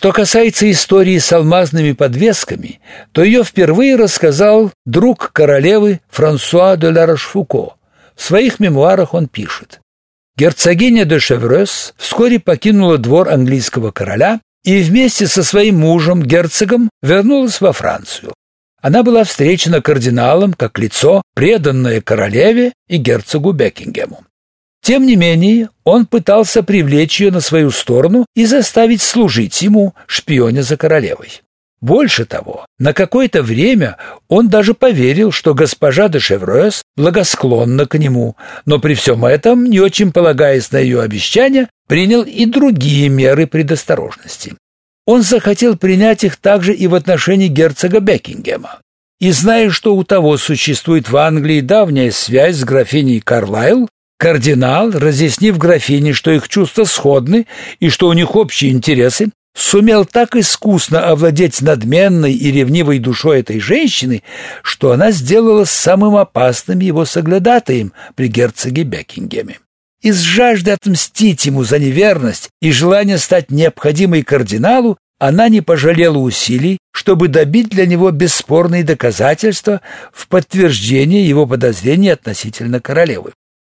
Что касается истории с алмазными подвесками, то ее впервые рассказал друг королевы Франсуа де ла Рошфуко. В своих мемуарах он пишет. Герцогиня де Шеврес вскоре покинула двор английского короля и вместе со своим мужем, герцогом, вернулась во Францию. Она была встречена кардиналом как лицо, преданное королеве и герцогу Бекингему. Тем не менее, он пытался привлечь ее на свою сторону и заставить служить ему, шпионя за королевой. Больше того, на какое-то время он даже поверил, что госпожа де Шевроес благосклонна к нему, но при всем этом, не очень полагаясь на ее обещания, принял и другие меры предосторожности. Он захотел принять их также и в отношении герцога Бекингема. И зная, что у того существует в Англии давняя связь с графиней Карлайл, Кардинал, разъяснив графине, что их чувства сходны и что у них общие интересы, сумел так искусно овладеть надменной и ревнивой душой этой женщины, что она сделала самым опасным его соглядатаем при герцоге Бекингеме. Из жажды отмстить ему за неверность и желания стать необходимой кардиналу она не пожалела усилий, чтобы добить для него бесспорные доказательства в подтверждение его подозрений относительно королевы.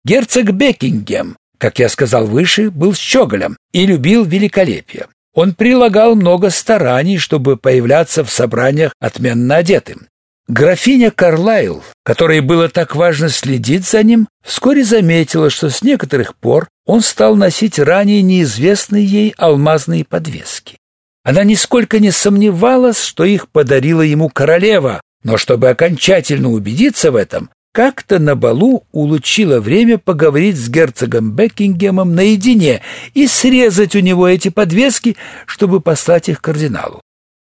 Герцог Бекингем, как я сказал выше, был щеголем и любил великолепие. Он прилагал много стараний, чтобы появляться в собраниях отменно одетым. Графиня Карлайл, которой было так важно следить за ним, вскоре заметила, что с некоторых пор он стал носить ранее неизвестные ей алмазные подвески. Она нисколько не сомневалась, что их подарила ему королева, но чтобы окончательно убедиться в этом, как-то на балу улучила время поговорить с герцогом Бекингемом наедине и срезать у него эти подвески, чтобы послать их кардиналу.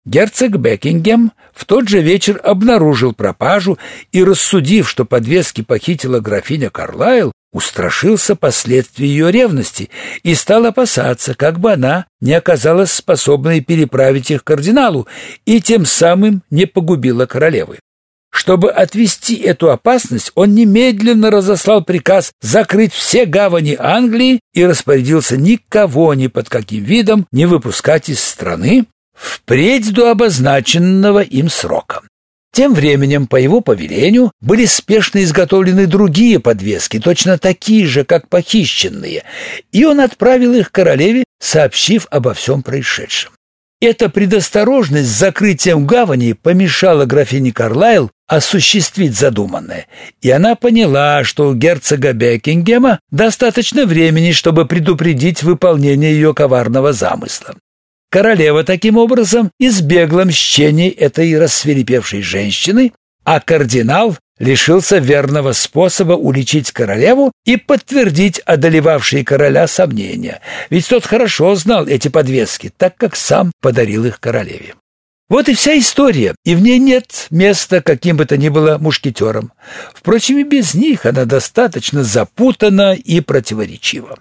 Герцог Бекингем в тот же вечер обнаружил пропажу и, рассудив, что подвески похитила графиня Карлайл, устрашился последствий ее ревности и стал опасаться, как бы она не оказалась способной переправить их кардиналу и тем самым не погубила королевы. Чтобы отвести эту опасность, он немедленно разослал приказ закрыть все гавани Англии и распорядился никого ни под каким видом не выпускать из страны впредь до обозначенного им срока. Тем временем, по его повелению, были спешно изготовлены другие подвески, точно такие же, как похищенные, и он отправил их королеве, сообщив обо всем происшедшем. Эта предосторожность с закрытием гавани помешала графине Карлайл осуществить задуманное, и она поняла, что у герцога Бекингема достаточно времени, чтобы предупредить выполнение ее коварного замысла. Королева таким образом избегла мщений этой рассверепевшей женщины, а кардинал лишился верного способа уличить королеву и подтвердить одолевавшие короля сомнения, ведь тот хорошо знал эти подвески, так как сам подарил их королеве. Вот и вся история, и в ней нет места каким бы то ни было мушкетерам. Впрочем, и без них она достаточно запутана и противоречива.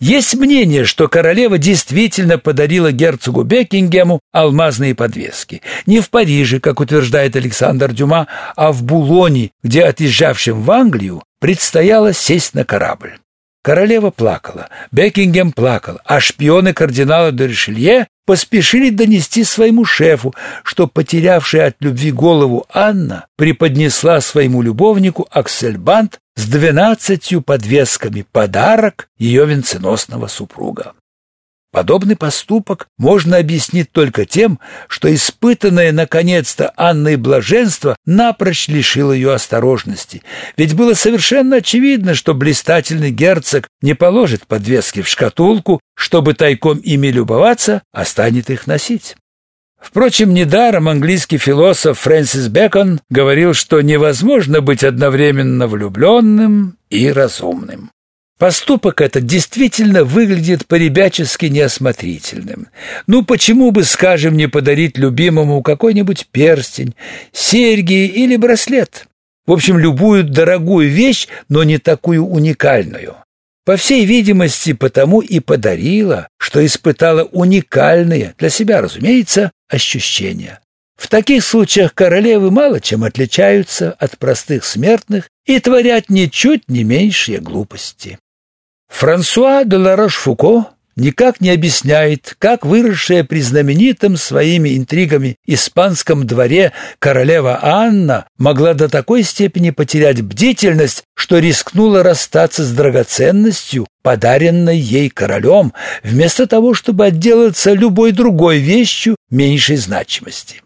Есть мнение, что королева действительно подарила герцогу Бекингему алмазные подвески. Не в Париже, как утверждает Александр Дюма, а в Булоне, где отъезжавшим в Англию предстояло сесть на корабль. Королева плакала, Бекингем плакал, а шпионы кардинала де Ришелье поспешили донести своему шефу, что потерявшая от любви голову Анна преподнесла своему любовнику Аксельбант с двенадцатью подвесками подарок ее венценосного супруга. Подобный поступок можно объяснить только тем, что испытанное наконец-то Анной блаженство напрочь лишило ее осторожности. Ведь было совершенно очевидно, что блистательный герцог не положит подвески в шкатулку, чтобы тайком ими любоваться, а станет их носить. Впрочем, недаром английский философ Фрэнсис Бэкон говорил, что невозможно быть одновременно влюбленным и разумным. Поступок этот действительно выглядит поребячески неосмотрительным. Ну почему бы, скажем, не подарить любимому какой-нибудь перстень, серьги или браслет? В общем, любую дорогую вещь, но не такую уникальную. По всей видимости, потому и подарила, что испытала уникальные, для себя, разумеется, ощущения. В таких случаях королевы мало чем отличаются от простых смертных и творят ничуть не меньшие глупости. Франсуа де Ларош-Фуко никак не объясняет, как выросшая при знаменитом своими интригами испанском дворе королева Анна могла до такой степени потерять бдительность, что рискнула расстаться с драгоценностью, подаренной ей королем, вместо того, чтобы отделаться любой другой вещью меньшей значимости.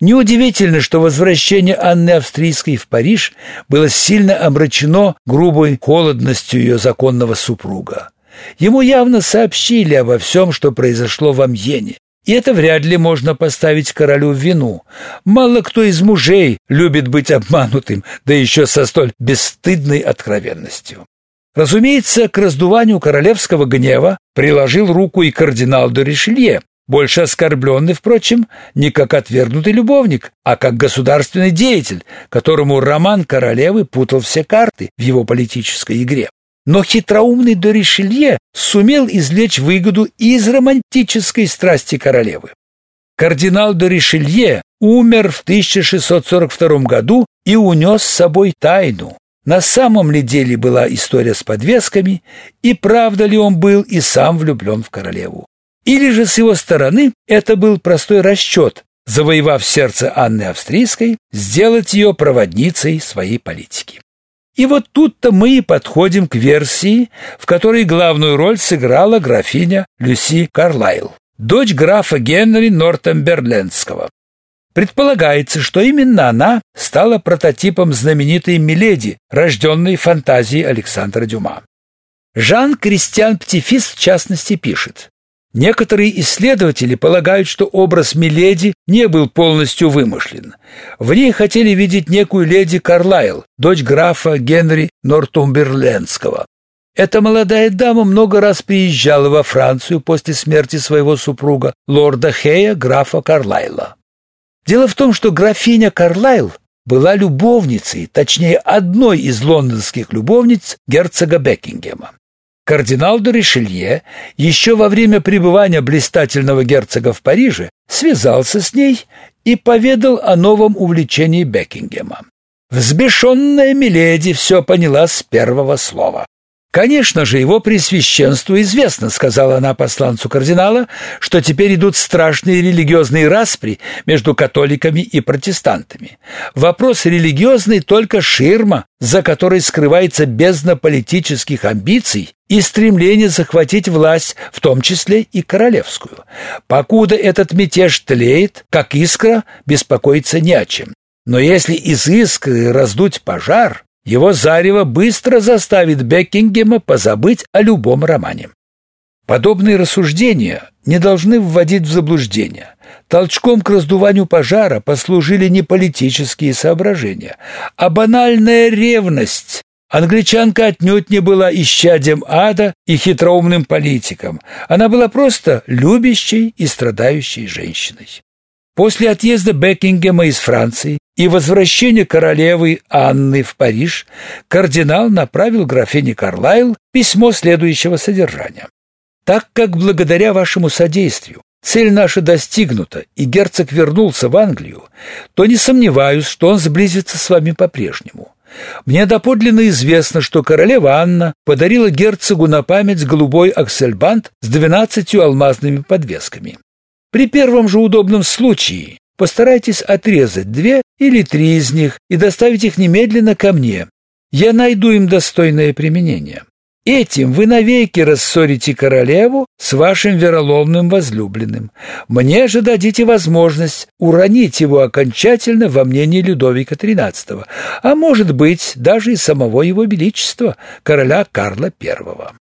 Неудивительно, что возвращение Анны Австрийской в Париж было сильно омрачено грубой холодностью ее законного супруга. Ему явно сообщили обо всем, что произошло в Амьене. И это вряд ли можно поставить королю в вину. Мало кто из мужей любит быть обманутым, да еще со столь бесстыдной откровенностью. Разумеется, к раздуванию королевского гнева приложил руку и кардинал де больше оскорбленный, впрочем, не как отвергнутый любовник, а как государственный деятель, которому роман королевы путал все карты в его политической игре. Но хитроумный Доришелье сумел извлечь выгоду из романтической страсти королевы. Кардинал Доришелье умер в 1642 году и унес с собой тайну. На самом ли деле была история с подвесками, и правда ли он был и сам влюблен в королеву? Или же с его стороны это был простой расчет, завоевав сердце Анны Австрийской, сделать ее проводницей своей политики. И вот тут-то мы и подходим к версии, в которой главную роль сыграла графиня Люси Карлайл, дочь графа Генри Нортемберлендского. Предполагается, что именно она стала прототипом знаменитой Миледи, рожденной фантазией Александра Дюма. Жан-Кристиан Птифис в частности пишет Некоторые исследователи полагают, что образ Миледи не был полностью вымышлен. В ней хотели видеть некую леди Карлайл, дочь графа Генри Нортумберлендского. Эта молодая дама много раз приезжала во Францию после смерти своего супруга, лорда Хея, графа Карлайла. Дело в том, что графиня Карлайл была любовницей, точнее, одной из лондонских любовниц герцога Бекингема. Кардинал де Ришелье еще во время пребывания блистательного герцога в Париже связался с ней и поведал о новом увлечении Бекингема. Взбешенная Миледи все поняла с первого слова. Конечно же, его пресвященству известно, сказала она посланцу кардинала, что теперь идут страшные религиозные распри между католиками и протестантами. Вопрос религиозный только ширма, за которой скрывается бездна политических амбиций и стремление захватить власть, в том числе и королевскую. Покуда этот мятеж тлеет, как искра, беспокоиться не о чем. Но если из искры раздуть пожар, его зарево быстро заставит Бекингема позабыть о любом романе. Подобные рассуждения не должны вводить в заблуждение. Толчком к раздуванию пожара послужили не политические соображения, а банальная ревность. Англичанка отнюдь не была исчадием ада и хитроумным политиком. Она была просто любящей и страдающей женщиной. После отъезда Бекингема из Франции и возвращения королевы Анны в Париж кардинал направил графине Карлайл письмо следующего содержания. «Так как благодаря вашему содействию цель наша достигнута, и герцог вернулся в Англию, то не сомневаюсь, что он сблизится с вами по-прежнему. Мне доподлинно известно, что королева Анна подарила герцогу на память голубой аксельбант с двенадцатью алмазными подвесками. При первом же удобном случае постарайтесь отрезать две или три из них и доставить их немедленно ко мне. Я найду им достойное применение. Этим вы навеки рассорите королеву с вашим вероломным возлюбленным. Мне же дадите возможность уронить его окончательно во мнении Людовика XIII, а может быть, даже и самого его величества, короля Карла I.